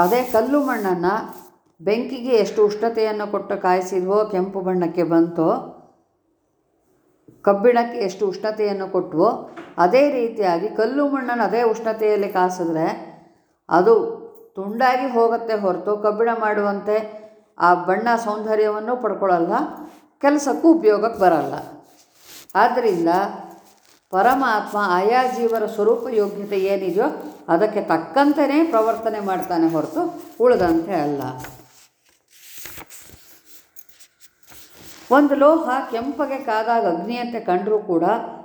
ಅದೇ ಕಲ್ಲು ಮಣ್ಣನ್ನು ಬೆಂಕಿಗೆ ಎಷ್ಟು ಉಷ್ಣತೆಯನ್ನು ಕೊಟ್ಟು ಕಾಯಿಸಿದ್ವೋ, ಕೆಂಪು ಬಣ್ಣಕ್ಕೆ ಬಂತೋ, ಕಬ್ಬಿಣಕ್ಕೆ ಎಷ್ಟು ಉಷ್ಣತೆಯನ್ನು ಕೊಟ್ಟವೋ ಅದೇ ರೀತಿಯಾಗಿ ಕಲ್ಲು ಮಣ್ಣನ್ನು ಅದೇ ಉಷ್ಣತೆಯಲ್ಲಿ ಕಾಸಿದ್ರೆ ಅದು ತುಂಡಾಗಿ ಹೋಗುತ್ತೆ ಹೊರತು ಕಬ್ಬಿಣ ಮಾಡುವಂತೆ ಆ ಬಣ್ಣ ಸೌಂದರ್ಯವನ್ನು ಪಡ್ಕೊಳ್ಳಲ್ಲ, ಕೆಲಸಕ್ಕೂ ಉಪಯೋಗಕ್ಕೆ ಬರಲ್ಲ. ಆದ್ದರಿಂದ ಪರಮಾತ್ಮ ಆಯಾ ಜೀವರ ಸ್ವರೂಪ ಯೋಗ್ಯತೆ ಏನಿದೆಯೋ ಅದಕ್ಕೆ ತಕ್ಕಂತೆಯೇ ಪ್ರವರ್ತನೆ ಮಾಡ್ತಾನೆ ಹೊರತು ಉಳಿದಂತೆ ಅಲ್ಲ. ಒಂದು ಲೋಹ ಕೆಂಪಗೆ ಕಾದಾಗ ಅಗ್ನಿಯಂತೆ ಕಂಡರೂ ಕೂಡ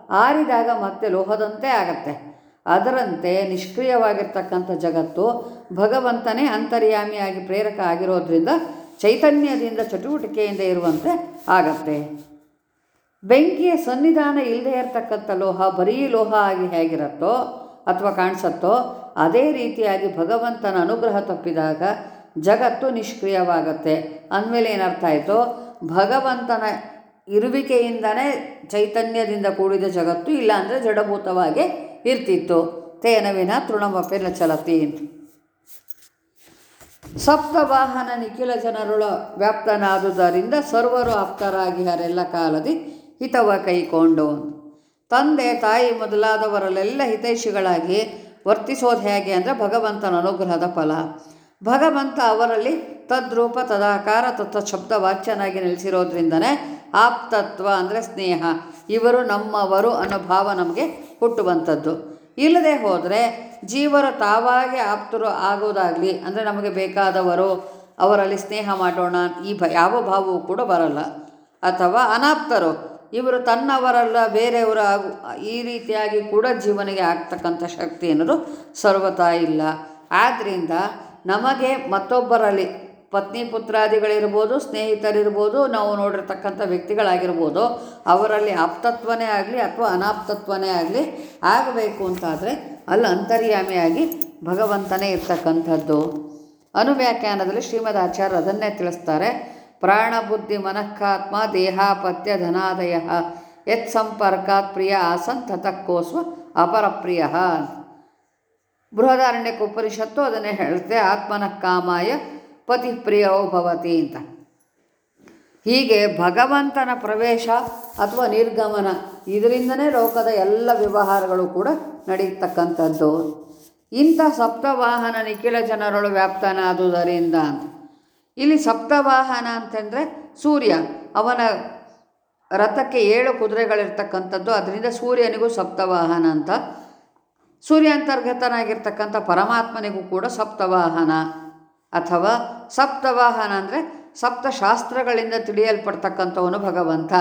ಆರಿದಾಗ ಮತ್ತೆ ಲೋಹದಂತೆ ಆಗತ್ತೆ. ಅದರಂತೆ ನಿಷ್ಕ್ರಿಯವಾಗಿರ್ತಕ್ಕಂಥ ಜಗತ್ತು ಭಗವಂತನೇ ಅಂತರ್ಯಾಮಿಯಾಗಿ ಪ್ರೇರಕ ಆಗಿರೋದ್ರಿಂದ ಚೈತನ್ಯದಿಂದ ಚಟುವಟಿಕೆಯಿಂದ ಇರುವಂತೆ ಆಗತ್ತೆ. ಬೆಂಕಿಯ ಸನ್ನಿಧಾನ ಇಲ್ಲದೆ ಇರತಕ್ಕಂಥ ಲೋಹ ಬರೀ ಲೋಹ ಆಗಿ ಹೇಗಿರುತ್ತೋ ಅಥವಾ ಕಾಣಿಸತ್ತೋ, ಅದೇ ರೀತಿಯಾಗಿ ಭಗವಂತನ ಅನುಗ್ರಹ ತಪ್ಪಿದಾಗ ಜಗತ್ತು ನಿಷ್ಕ್ರಿಯವಾಗತ್ತೆ. ಅಂದಮೇಲೆ ಏನರ್ಥ ಆಯಿತು? ಭಗವಂತನ ಇರುವಿಕೆಯಿಂದನೇ ಚೈತನ್ಯದಿಂದ ಕೂಡಿದ ಜಗತ್ತು ಇಲ್ಲಾಂದರೆ ಜಡಭೂತವಾಗಿ ಇರ್ತಿತ್ತು. ತೇನ ವಿನ ತೃಣಮಪಿ ಅಂತ ಸಪ್ತವಾಹನ ನಿಖಿಲ ಜನರುಳ ವ್ಯಾಪ್ತನಾದುದರಿಂದ ಸರ್ವರು ಆಪ್ತರಾಗಿ ಹರೆಲ್ಲ ಕಾಲದಿ ಹಿತವ ಕೈಕೊಂಡು. ತಂದೆ, ತಾಯಿ ಮೊದಲಾದವರಲ್ಲೆಲ್ಲ ಹಿತೈಷಿಗಳಾಗಿ ವರ್ತಿಸೋದು ಹೇಗೆ ಅಂದರೆ ಭಗವಂತನ ಅನುಗ್ರಹದ ಫಲ. ಭಗವಂತ ಅವರಲ್ಲಿ ತದ್ರೂಪ, ತದಾಕಾರ, ತತ್ವ, ಶಬ್ದ, ವಾಚ್ಯನಾಗಿ ನೆಲೆಸಿರೋದ್ರಿಂದನೇ ಆಪ್ತತ್ವ ಅಂದರೆ ಸ್ನೇಹ. ಇವರು ನಮ್ಮವರು ಅನ್ನೋ ಭಾವ ನಮಗೆ ಹುಟ್ಟುವಂಥದ್ದು ಇಲ್ಲದೆ ಹೋದರೆ ಜೀವರು ತಾವಾಗೆ ಆಪ್ತರು ಆಗೋದಾಗಲಿ ಅಂದರೆ ನಮಗೆ ಬೇಕಾದವರು ಅವರಲ್ಲಿ ಸ್ನೇಹ ಮಾಡೋಣ, ಈ ಯಾವ ಭಾವವೂ ಕೂಡ ಬರಲ್ಲ. ಅಥವಾ ಅನಾಪ್ತರು. ಇವರು ತನ್ನವರಲ್ಲ, ಬೇರೆಯವರ ಆಗು ಈ ರೀತಿಯಾಗಿ ಕೂಡ ಜೀವನಿಗೆ ಆಗ್ತಕ್ಕಂಥ ಶಕ್ತಿ ಅನ್ನೋದು ಸರ್ವತಾ ಇಲ್ಲ. ಆದ್ದರಿಂದ ನಮಗೆ ಮತ್ತೊಬ್ಬರಲ್ಲಿ ಪತ್ನಿ ಪುತ್ರಾದಿಗಳಿರ್ಬೋದು, ಸ್ನೇಹಿತರಿರ್ಬೋದು, ನಾವು ನೋಡಿರ್ತಕ್ಕಂಥ ವ್ಯಕ್ತಿಗಳಾಗಿರ್ಬೋದು, ಅವರಲ್ಲಿ ಆಪ್ತತ್ವನೇ ಆಗಲಿ ಅಥವಾ ಅನಾಪ್ತತ್ವನೇ ಆಗಲಿ ಆಗಬೇಕು ಅಂತಾದರೆ ಅಲ್ಲಿ ಅಂತರ್ಯಾಮಿಯಾಗಿ ಭಗವಂತನೇ ಇರ್ತಕ್ಕಂಥದ್ದು. ಅನುವ್ಯಾಖ್ಯಾನದಲ್ಲಿ ಶ್ರೀಮದ್ ಆಚಾರ್ಯ ಅದನ್ನೇ ತಿಳಿಸ್ತಾರೆ. ಪ್ರಾಣ ಬುದ್ಧಿ ಮನಃಾತ್ಮ ದೇಹಾಪತ್ಯ ಧನಾದಯ. ಯತ್ ಸಂಪರ್ಕಾತ್ ಪ್ರಿಯ ಆಸನ್ ತತಕ್ಕೋಸ್ವ ಅಪರಪ್ರಿಯ ಬೃಹದಾರಣ್ಯಕ್ಕೆ ಉಪನಿಷತ್ತು ಅದನ್ನೇ ಹೇಳುತ್ತೆ, ಆತ್ಮನ ಕಾಮಾಯ ಪತಿ ಪ್ರಿಯವೋ ಭವತಿ ಅಂತ. ಹೀಗೆ ಭಗವಂತನ ಪ್ರವೇಶ ಅಥವಾ ನಿರ್ಗಮನ, ಇದರಿಂದನೇ ಲೋಕದ ಎಲ್ಲ ವ್ಯವಹಾರಗಳು ಕೂಡ ನಡೀತಕ್ಕಂಥದ್ದು. ಇಂಥ ಸಪ್ತವಾಹನ ನಿಖಿಲ ಜನರಳು ವ್ಯಾಪ್ತನಾದುದರಿಂದ ಇಲ್ಲಿ ಸಪ್ತವಾಹನ ಅಂತಂದರೆ ಸೂರ್ಯ. ಅವನ ರಥಕ್ಕೆ ಏಳು ಕುದುರೆಗಳಿರ್ತಕ್ಕಂಥದ್ದು. ಅದರಿಂದ ಸೂರ್ಯನಿಗೂ ಸಪ್ತವಾಹನ ಅಂತ. ಸೂರ್ಯಾಂತರ್ಗತನಾಗಿರ್ತಕ್ಕಂಥ ಪರಮಾತ್ಮನಿಗೂ ಕೂಡ ಸಪ್ತವಾಹನ ಅಥವಾ ಸಪ್ತವಾಹನ ಅಂದರೆ ಸಪ್ತಶಾಸ್ತ್ರಗಳಿಂದ ತಿಳಿಯಲ್ಪಡ್ತಕ್ಕಂಥವನು ಭಗವಂತ.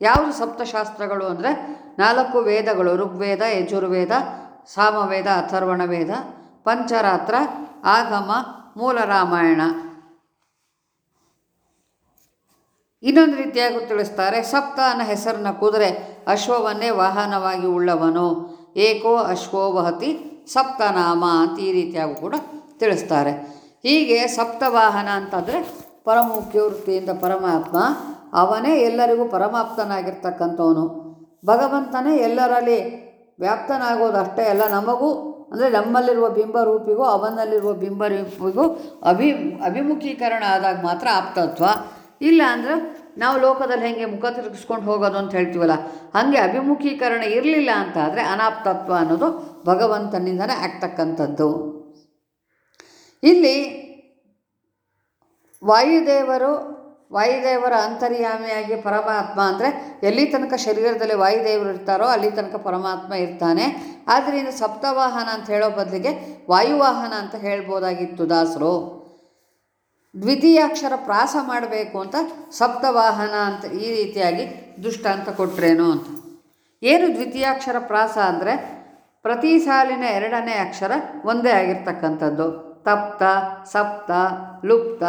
ಯಾವುದು ಸಪ್ತಶಾಸ್ತ್ರಗಳು ಅಂದರೆ ನಾಲ್ಕು ವೇದಗಳು. ಋಗ್ವೇದ, ಯಜುರ್ವೇದ, ಸಾಮವೇದ ಅಥರ್ವಣ ವೇದ ಪಂಚರಾತ್ರ, ಆಗಮ, ಮೂಲ ರಾಮಾಯಣ. ಇನ್ನೊಂದು ರೀತಿಯಾಗಿ ತಿಳಿಸ್ತಾರೆ ಸಪ್ತ ಅನ್ನೋ ಹೆಸರನ್ನ ಕುದುರೆ ಅಶ್ವವನ್ನೇ ವಾಹನವಾಗಿ ಉಳ್ಳವನು. ಏಕೋ ಅಶ್ವೋ ವಹತಿ ಸಪ್ತನಾಮ ಅಂತ ಈ ರೀತಿಯಾಗೂ ಕೂಡ ತಿಳಿಸ್ತಾರೆ. ಹೀಗೆ ಸಪ್ತವಾಹನ ಅಂತಂದರೆ ಪರಮುಖ್ಯ ವೃತ್ತಿಯಿಂದ ಪರಮಾತ್ಮ, ಅವನೇ ಎಲ್ಲರಿಗೂ ಪರಮಾಪ್ತನಾಗಿರ್ತಕ್ಕಂಥವನು. ಭಗವಂತನೇ ಎಲ್ಲರಲ್ಲಿ ವ್ಯಾಪ್ತನಾಗೋದಷ್ಟೇ ಅಲ್ಲ, ನಮಗೂ ಅಂದರೆ ನಮ್ಮಲ್ಲಿರುವ ಬಿಂಬರೂಪಿಗೂ ಅವನಲ್ಲಿರುವ ಬಿಂಬರೂಪಿಗೂ ಅಭಿ, ಅಭಿಮುಖೀಕರಣ ಆದಾಗ ಮಾತ್ರ ಆಪ್ತತ್ವ. ಇಲ್ಲ ಅಂದರೆ ನಾವು ಲೋಕದಲ್ಲಿ ಹೆಂಗೆ ಮುಖ ತಿರುಗಿಸ್ಕೊಂಡು ಹೋಗೋದು ಅಂತ ಹೇಳ್ತೀವಲ್ಲ, ಹಾಗೆ ಅಭಿಮುಖೀಕರಣ ಇರಲಿಲ್ಲ ಅಂತ ಆದರೆ ಅನಾಪ್ತತ್ವ ಅನ್ನೋದು ಭಗವಂತನಿಂದನೇ ಆಗ್ತಕ್ಕಂಥದ್ದು. ಇಲ್ಲಿ ವಾಯುದೇವರು, ವಾಯುದೇವರ ಅಂತರ್ಯಾಮಿಯಾಗಿ ಪರಮಾತ್ಮ ಅಂದರೆ ಎಲ್ಲಿ ತನಕ ಶರೀರದಲ್ಲಿ ವಾಯುದೇವರು ಇರ್ತಾರೋ ಅಲ್ಲಿ ತನಕ ಪರಮಾತ್ಮ ಇರ್ತಾನೆ. ಆದ್ದರಿಂದ ಸಪ್ತವಾಹನ ಅಂತ ಹೇಳೋ ಬದಲಿಗೆ ವಾಯುವಾಹನ ಅಂತ ಹೇಳ್ಬೋದಾಗಿತ್ತು ದಾಸರು. ದ್ವಿತೀಯಾಕ್ಷರ ಪ್ರಾಸ ಮಾಡಬೇಕು ಅಂತ ಸಪ್ತವಾಹನ ಅಂತ ಈ ರೀತಿಯಾಗಿ ದೃಷ್ಟಾಂತ ಕೊಟ್ರೇನು ಅಂತ. ಏನು ದ್ವಿತೀಯಾಕ್ಷರ ಪ್ರಾಸ ಅಂದರೆ ಪ್ರತಿ ಸಾಲಿನ ಎರಡನೇ ಅಕ್ಷರ ಒಂದೇ ಆಗಿರ್ತಕ್ಕಂಥದ್ದು. ತಪ್ತ, ಸಪ್ತ, ಲುಪ್ತ,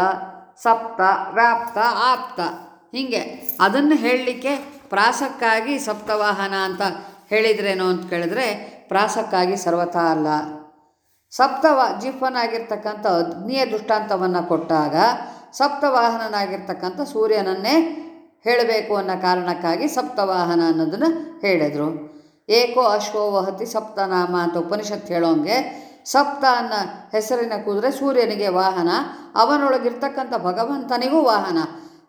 ಸಪ್ತ, ವ್ಯಾಪ್ತ, ಆಪ್ತ. ಹೀಗೆ ಅದನ್ನು ಹೇಳಲಿಕ್ಕೆ ಪ್ರಾಸಕ್ಕಾಗಿ ಸಪ್ತವಾಹನ ಅಂತ ಹೇಳಿದ್ರೇನು ಅಂತ ಕೇಳಿದ್ರೆ ಪ್ರಾಸಕ್ಕಾಗಿ ಸರ್ವತಾ ಅಲ್ಲ. ಸಪ್ತವ ಜಿಫನಾಗಿರ್ತಕ್ಕಂಥ ಅಗ್ನಿಯ ದೃಷ್ಟಾಂತವನ್ನು ಕೊಟ್ಟಾಗ ಸಪ್ತವಾಹನನಾಗಿರ್ತಕ್ಕಂಥ ಸೂರ್ಯನನ್ನೇ ಹೇಳಬೇಕು ಅನ್ನೋ ಕಾರಣಕ್ಕಾಗಿ ಸಪ್ತವಾಹನ ಅನ್ನೋದನ್ನು ಹೇಳಿದರು. ಏಕೋ ಅಶ್ವೋ ವಹತಿ ಸಪ್ತನಾಮ ಅಂತ ಉಪನಿಷತ್ ಹೇಳೋಂಗೆ ಸಪ್ತ ಅನ್ನೋ ಹೆಸರಿನ ಕೂದರೆ ಸೂರ್ಯನಿಗೆ ವಾಹನ, ಅವನೊಳಗಿರ್ತಕ್ಕಂಥ ಭಗವಂತನಿಗೂ ವಾಹನ.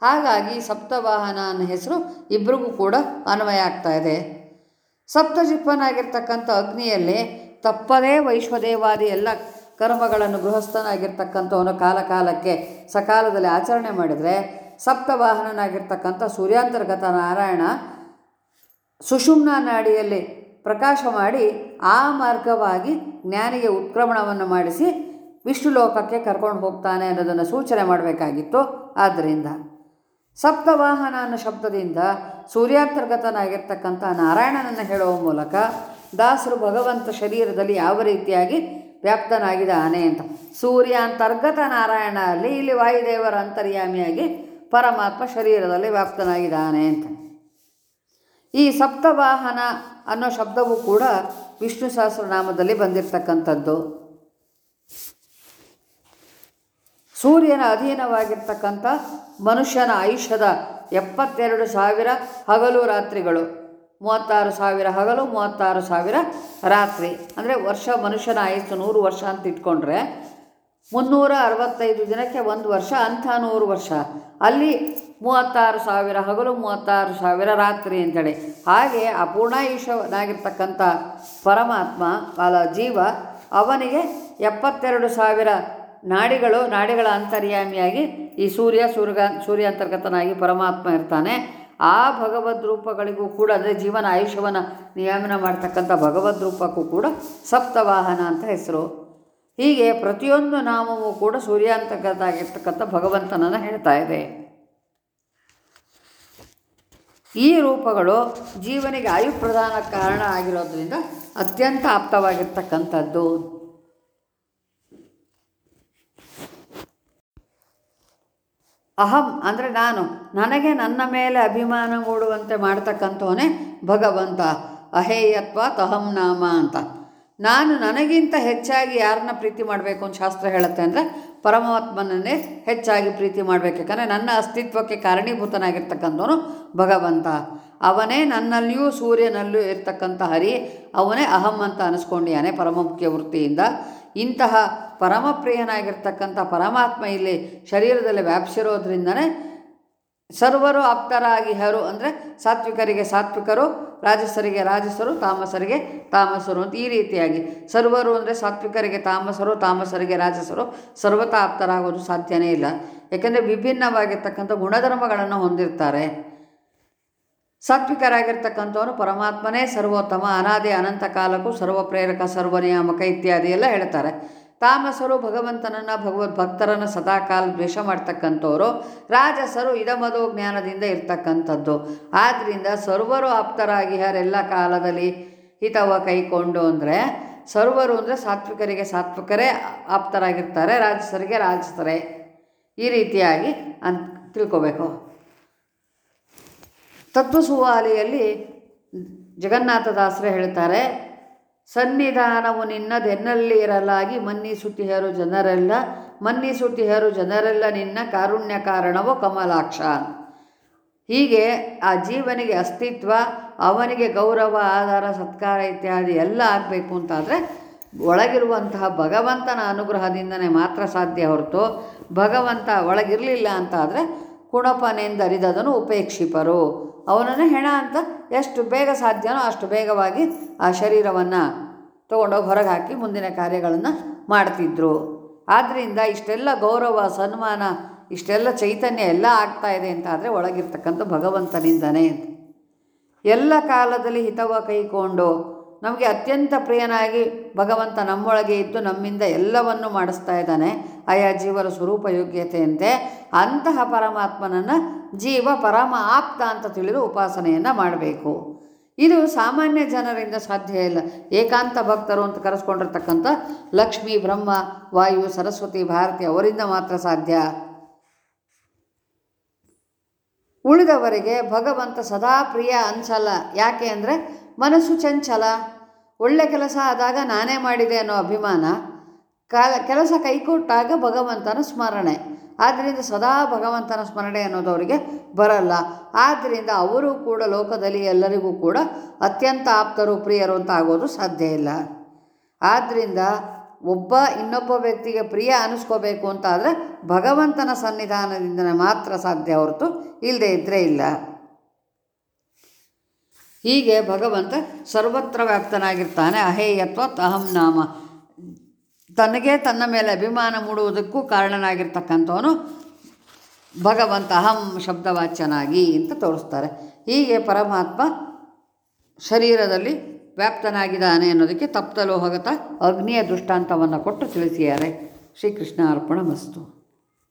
ಹಾಗಾಗಿ ಸಪ್ತವಾಹನ ಅನ್ನೋ ಹೆಸರು ಇಬ್ಬರಿಗೂ ಕೂಡ ಅನ್ವಯ ಆಗ್ತಾ ಇದೆ. ಸಪ್ತಜಿಪ್ಪನಾಗಿರ್ತಕ್ಕಂಥ ಅಗ್ನಿಯಲ್ಲಿ ತಪ್ಪದೇ ವೈಶ್ವದೇವಾದಿ ಎಲ್ಲ ಕರ್ಮಗಳನ್ನು ಗೃಹಸ್ಥನಾಗಿರ್ತಕ್ಕಂಥವನು ಕಾಲಕಾಲಕ್ಕೆ ಸಕಾಲದಲ್ಲಿ ಆಚರಣೆ ಮಾಡಿದರೆ ಸಪ್ತವಾಹನನಾಗಿರ್ತಕ್ಕಂಥ ಸೂರ್ಯಾಂತರ್ಗತ ನಾರಾಯಣ ಸುಷುಮ್ನ ನಾಡಿಯಲ್ಲಿ ಪ್ರಕಾಶ ಮಾಡಿ ಆ ಮಾರ್ಗವಾಗಿ ಜ್ಞಾನಿಗೆ ಉತ್ಕ್ರಮಣವನ್ನು ಮಾಡಿಸಿ ವಿಷ್ಣು ಲೋಕಕ್ಕೆ ಕರ್ಕೊಂಡು ಹೋಗ್ತಾನೆ ಅನ್ನೋದನ್ನು ಸೂಚನೆ ಮಾಡಬೇಕಾಗಿತ್ತು. ಆದ್ದರಿಂದ ಸಪ್ತವಾಹನ ಅನ್ನೋ ಶಬ್ದದಿಂದ ಸೂರ್ಯಾಂತರ್ಗತನಾಗಿರ್ತಕ್ಕಂಥ ನಾರಾಯಣನನ್ನು ಹೇಳುವ ಮೂಲಕ ದಾಸರು ಭಗವಂತ ಶರೀರದಲ್ಲಿ ಯಾವ ರೀತಿಯಾಗಿ ವ್ಯಾಪ್ತನಾಗಿದ್ದಾನೆ ಅಂತ. ಸೂರ್ಯ ಅಂತರ್ಗತ ನಾರಾಯಣ ಅಲ್ಲಿ ಇಲ್ಲಿ ವಾಯುದೇವರ ಅಂತರ್ಯಾಮಿಯಾಗಿ ಪರಮಾತ್ಮ ಶರೀರದಲ್ಲಿ ವ್ಯಾಪ್ತನಾಗಿದ್ದಾನೆ ಅಂತ. ಈ ಸಪ್ತವಾಹನ ಅನ್ನೋ ಶಬ್ದವೂ ಕೂಡ ವಿಷ್ಣು ಸಹಸ್ರನಾಮದಲ್ಲಿ ಬಂದಿರತಕ್ಕಂಥದ್ದು. ಸೂರ್ಯನ ಅಧೀನವಾಗಿರ್ತಕ್ಕಂಥ ಮನುಷ್ಯನ ಆಯುಷ್ಯದ ಎಪ್ಪತ್ತೆರಡು ಸಾವಿರ ಹಗಲು ರಾತ್ರಿಗಳು. ಮೂವತ್ತಾರು ಸಾವಿರ ಹಗಲು, ಮೂವತ್ತಾರು ಸಾವಿರ ರಾತ್ರಿ. ಅಂದರೆ ವರ್ಷ ಮನುಷ್ಯನ ಆಯಿತು ನೂರು ವರ್ಷ ಅಂತ ಇಟ್ಕೊಂಡ್ರೆ ಮುನ್ನೂರ ಅರವತ್ತೈದು ದಿನಕ್ಕೆ ಒಂದು ವರ್ಷ, ಅಂಥ ನೂರು ವರ್ಷ. ಅಲ್ಲಿ ಮೂವತ್ತಾರು ಸಾವಿರ ಹಗಲು, ಮೂವತ್ತಾರು ಸಾವಿರ ರಾತ್ರಿ ಅಂತೇಳಿ. ಹಾಗೆ ಅಪೂರ್ಣಾಯುಷನಾಗಿರ್ತಕ್ಕಂಥ ಪರಮಾತ್ಮ ಅಲ್ಲ ಜೀವ, ಅವನಿಗೆ ಎಪ್ಪತ್ತೆರಡು ಸಾವಿರ ನಾಡಿಗಳು, ನಾಡಿಗಳ ಅಂತರ್ಯಾಮಿಯಾಗಿ ಈ ಸೂರ್ಯ ಸೂರ್ಯ ಅಂತರ್ಗತನಾಗಿ ಪರಮಾತ್ಮ ಇರ್ತಾನೆ. ಆ ಭಗವದ್ ರೂಪಗಳಿಗೂ ಕೂಡ ಅಂದರೆ ಜೀವನ ಆಯುಷ್ಯವನ್ನು ನಿಯಮನ ಮಾಡ್ತಕ್ಕಂಥ ಭಗವದ್ ರೂಪಕ್ಕೂ ಕೂಡ ಸಪ್ತವಾಹನ ಅಂತ ಹೆಸರು. ಹೀಗೆ ಪ್ರತಿಯೊಂದು ನಾಮವೂ ಕೂಡ ಸೂರ್ಯಾಂತಕದಾಗಿರ್ತಕ್ಕಂಥ ಭಗವಂತನನ್ನು ಹೇಳ್ತಾ ಇದೆ. ಈ ರೂಪಗಳು ಜೀವನಿಗೆ ಆಯು ಪ್ರಧಾನ ಕಾರಣ ಆಗಿರೋದ್ರಿಂದ ಅತ್ಯಂತ ಆಪ್ತವಾಗಿರ್ತಕ್ಕಂಥದ್ದು. ಅಹಂ ಅಂದರೆ ನಾನು, ನನಗೆ ನನ್ನ ಮೇಲೆ ಅಭಿಮಾನ ಮೂಡುವಂತೆ ಮಾಡ್ತಕ್ಕಂಥವನೇ ಭಗವಂತ. ಅಹೇಯತ್ವ ತಹಂ ನಾಮ ಅಂತ. ನಾನು ನನಗಿಂತ ಹೆಚ್ಚಾಗಿ ಯಾರನ್ನ ಪ್ರೀತಿ ಮಾಡಬೇಕು ಅಂತ ಶಾಸ್ತ್ರ ಹೇಳುತ್ತೆ ಅಂದರೆ ಪರಮಾತ್ಮನನ್ನೇ ಹೆಚ್ಚಾಗಿ ಪ್ರೀತಿ ಮಾಡಬೇಕು. ಯಾಕಂದರೆ ನನ್ನ ಅಸ್ತಿತ್ವಕ್ಕೆ ಕಾರಣೀಭೂತನಾಗಿರ್ತಕ್ಕಂಥವನು ಭಗವಂತ. ಅವನೇ ನನ್ನಲ್ಲಿಯೂ ಸೂರ್ಯನಲ್ಲೂ ಇರ್ತಕ್ಕಂಥ ಹರಿ, ಅವನೇ ಅಹಂ ಅಂತ ಅನಿಸ್ಕೊಂಡಿಯಾನೆ ಪರಮುಖ್ಯ ವೃತ್ತಿಯಿಂದ. ಇಂತಹ ಪರಮಪ್ರಿಯನಾಗಿರ್ತಕ್ಕಂಥ ಪರಮಾತ್ಮ ಇಲ್ಲಿ ಶರೀರದಲ್ಲಿ ವ್ಯಾಪಿಸಿರೋದ್ರಿಂದನೇ ಸರ್ವರು ಆಪ್ತರಾಗಿ ಹರು ಅಂದರೆ ಸಾತ್ವಿಕರಿಗೆ ಸಾತ್ವಿಕರು, ರಾಜಸರಿಗೆ ರಾಜಸರು, ತಾಮಸರಿಗೆ ತಾಮಸರು ಅಂತ ಈ ರೀತಿಯಾಗಿ. ಸರ್ವರು ಅಂದರೆ ಸಾತ್ವಿಕರಿಗೆ ತಾಮಸರು, ತಾಮಸರಿಗೆ ರಾಜಸರು. ಸರ್ವತಾ ಆಪ್ತರಾಗೋದು ಸಾಧ್ಯನೇ ಇಲ್ಲ. ಯಾಕೆಂದರೆ ವಿಭಿನ್ನವಾಗಿರ್ತಕ್ಕಂಥ ಗುಣಧರ್ಮಗಳನ್ನು ಹೊಂದಿರ್ತಾರೆ. ಸಾತ್ವಿಕರಾಗಿರ್ತಕ್ಕಂಥವನು ಪರಮಾತ್ಮನೇ ಸರ್ವೋತ್ತಮ, ಅನಾದಿ, ಅನಂತ ಕಾಲಕ್ಕೂ ಸರ್ವ ಪ್ರೇರಕ ಸರ್ವನಿಯಾಮಕ ಇತ್ಯಾದಿ ಎಲ್ಲ ಹೇಳ್ತಾರೆ. ತಾಮಸರು, ಭಗವಂತನನ್ನು ಭಗವದ್ ಭಕ್ತರನ್ನು ಸದಾಕಾಲ ದ್ವೇಷ ಮಾಡ್ತಕ್ಕಂಥವರು, ರಾಜಸರು ಇದಮದೋ ಜ್ಞಾನದಿಂದ ಇರ್ತಕ್ಕಂಥದ್ದು. ಆದ್ದರಿಂದ ಸರ್ವರು ಆಪ್ತರಾಗಿ ಹರೆಲ್ಲ ಕಾಲದಲ್ಲಿ ಹಿತವ ಕೈಕೊಂಡು ಅಂದರೆ ಸರ್ವರು ಅಂದರೆ ಸಾತ್ವಿಕರಿಗೆ ಸಾತ್ವಿಕರೇ ಆಪ್ತರಾಗಿರ್ತಾರೆ, ರಾಜಸರಿಗೆ ರಾಜಸರೇ. ಈ ರೀತಿಯಾಗಿ ಅಂತ ತಿಳ್ಕೋಬೇಕು. ತತ್ವಸುವಾಲಿಯಲ್ಲಿ ಜಗನ್ನಾಥದಾಸರೇ ಹೇಳ್ತಾರೆ, ಸನ್ನಿಧಾನವು ನಿನ್ನದೆನ್ನಲ್ಲಿ ಇರಲಾಗಿ ಮನ್ನಿಸುತ್ತಿಹರು ಜನರೆಲ್ಲ ಮನ್ನಿಸುತ್ತಿಹರು ಜನರೆಲ್ಲ ನಿನ್ನ ಕಾರುಣ್ಯ ಕಾರಣವೋ ಕಮಲಾಕ್ಷ. ಹೀಗೆ ಆ ಜೀವನಿಗೆ ಅಸ್ತಿತ್ವ, ಅವನಿಗೆ ಗೌರವ, ಆಧಾರ, ಸತ್ಕಾರ ಇತ್ಯಾದಿ ಎಲ್ಲ ಆಗಬೇಕು ಅಂತಾದರೆ, ಒಳಗಿರುವಂತಹ ಭಗವಂತನ ಅನುಗ್ರಹದಿಂದನೇ ಮಾತ್ರ ಸಾಧ್ಯ ಹೊರತು, ಭಗವಂತ ಒಳಗಿರಲಿಲ್ಲ ಅಂತಾದರೆ ಕುಣಪನೆಂದರಿದದನು ಉಪೇಕ್ಷಿಪರು. ಅವನನ್ನು ಹೆಣ ಅಂತ ಎಷ್ಟು ಬೇಗ ಸಾಧ್ಯನೋ ಅಷ್ಟು ಬೇಗವಾಗಿ ಆ ಶರೀರವನ್ನು ತೊಗೊಂಡೋಗಿ ಹೊರಗೆ ಹಾಕಿ ಮುಂದಿನ ಕಾರ್ಯಗಳನ್ನು ಮಾಡ್ತಿದ್ರು. ಆದ್ದರಿಂದ ಇಷ್ಟೆಲ್ಲ ಗೌರವ, ಸನ್ಮಾನ, ಇಷ್ಟೆಲ್ಲ ಚೈತನ್ಯ ಎಲ್ಲ ಆಗ್ತಾ ಇದೆ ಅಂತಾದರೆ ಒಳಗಿರ್ತಕ್ಕಂಥ ಭಗವಂತನಿಂದನೇ ಅಂತ. ಎಲ್ಲ ಕಾಲದಲ್ಲಿ ಹಿತವ ಕೈಕೊಂಡು ನಮಗೆ ಅತ್ಯಂತ ಪ್ರಿಯನಾಗಿ ಭಗವಂತ ನಮ್ಮೊಳಗೆ ಇದ್ದು ನಮ್ಮಿಂದ ಎಲ್ಲವನ್ನು ಮಾಡಿಸ್ತಾ ಇದ್ದಾನೆ. ಆಯಾ ಜೀವರ ಸ್ವರೂಪ ಯೋಗ್ಯತೆಯಂತೆ ಅಂತಹ ಪರಮಾತ್ಮನನ್ನು ಜೀವ ಪರಮ ಆಪ್ತ ಅಂತ ತಿಳಿದು ಉಪಾಸನೆಯನ್ನು ಮಾಡಬೇಕು. ಇದು ಸಾಮಾನ್ಯ ಜನರಿಂದ ಸಾಧ್ಯ ಇಲ್ಲ. ಏಕಾಂತ ಭಕ್ತರು ಅಂತ ಕರೆಸ್ಕೊಂಡಿರ್ತಕ್ಕಂಥ ಲಕ್ಷ್ಮೀ, ಬ್ರಹ್ಮ, ವಾಯು, ಸರಸ್ವತಿ, ಭಾರತಿ ಅವರಿಂದ ಮಾತ್ರ ಸಾಧ್ಯ. ಉಳಿದವರಿಗೆ ಭಗವಂತ ಸದಾ ಪ್ರಿಯ ಅನ್ಸಲ್ಲ. ಯಾಕೆ ಅಂದರೆ ಮನಸ್ಸು ಚಂಚಲ. ಒಳ್ಳೆ ಕೆಲಸ ಆದಾಗ ನಾನೇ ಮಾಡಿದೆ ಅನ್ನೋ ಅಭಿಮಾನ. ಕಾಲ, ಕೆಲಸ ಕೈಕೊಟ್ಟಾಗ ಭಗವಂತನ ಸ್ಮರಣೆ. ಆದ್ದರಿಂದ ಸದಾ ಭಗವಂತನ ಸ್ಮರಣೆ ಅನ್ನೋದು ಅವರಿಗೆ ಬರಲ್ಲ. ಆದ್ದರಿಂದ ಅವರು ಕೂಡ ಲೋಕದಲ್ಲಿ ಎಲ್ಲರಿಗೂ ಕೂಡ ಅತ್ಯಂತ ಆಪ್ತರು, ಪ್ರಿಯರು ಅಂತ ಆಗೋದು ಸಾಧ್ಯ ಇಲ್ಲ. ಆದ್ದರಿಂದ ಒಬ್ಬ ಇನ್ನೊಬ್ಬ ವ್ಯಕ್ತಿಗೆ ಪ್ರಿಯ ಅನಿಸ್ಕೋಬೇಕು ಅಂತ ಆದರೆ ಭಗವಂತನ ಸನ್ನಿಧಾನದಿಂದ ಮಾತ್ರ ಸಾಧ್ಯ ಹೊರತು ಇಲ್ಲದೆ ಇದ್ದರೆ ಇಲ್ಲ. ಹೀಗೆ ಭಗವಂತ ಸರ್ವತ್ರ ವ್ಯಾಪ್ತನಾಗಿರ್ತಾನೆ. ಅಹೇಯತ್ವ ಅಹಂ ನಾಮ. ತನಗೆ ತನ್ನ ಮೇಲೆ ಅಭಿಮಾನ ಮೂಡುವುದಕ್ಕೂ ಕಾರಣನಾಗಿರ್ತಕ್ಕಂಥವನು ಭಗವಂತ ಅಹಂ ಶಬ್ದವಾಚ್ಯನಾಗಿ ಅಂತ ತೋರಿಸ್ತಾರೆ. ಹೀಗೆ ಪರಮಾತ್ಮ ಶರೀರದಲ್ಲಿ ವ್ಯಾಪ್ತನಾಗಿದ್ದಾನೆ ಅನ್ನೋದಕ್ಕೆ ತಪ್ತಲೋಹಗತ ಅಗ್ನಿಯ ದೃಷ್ಟಾಂತವನ್ನು ಕೊಟ್ಟು ತಿಳಿಸಿದ್ದಾರೆ. ಶ್ರೀಕೃಷ್ಣ ಅರ್ಪಣ ಮಸ್ತು.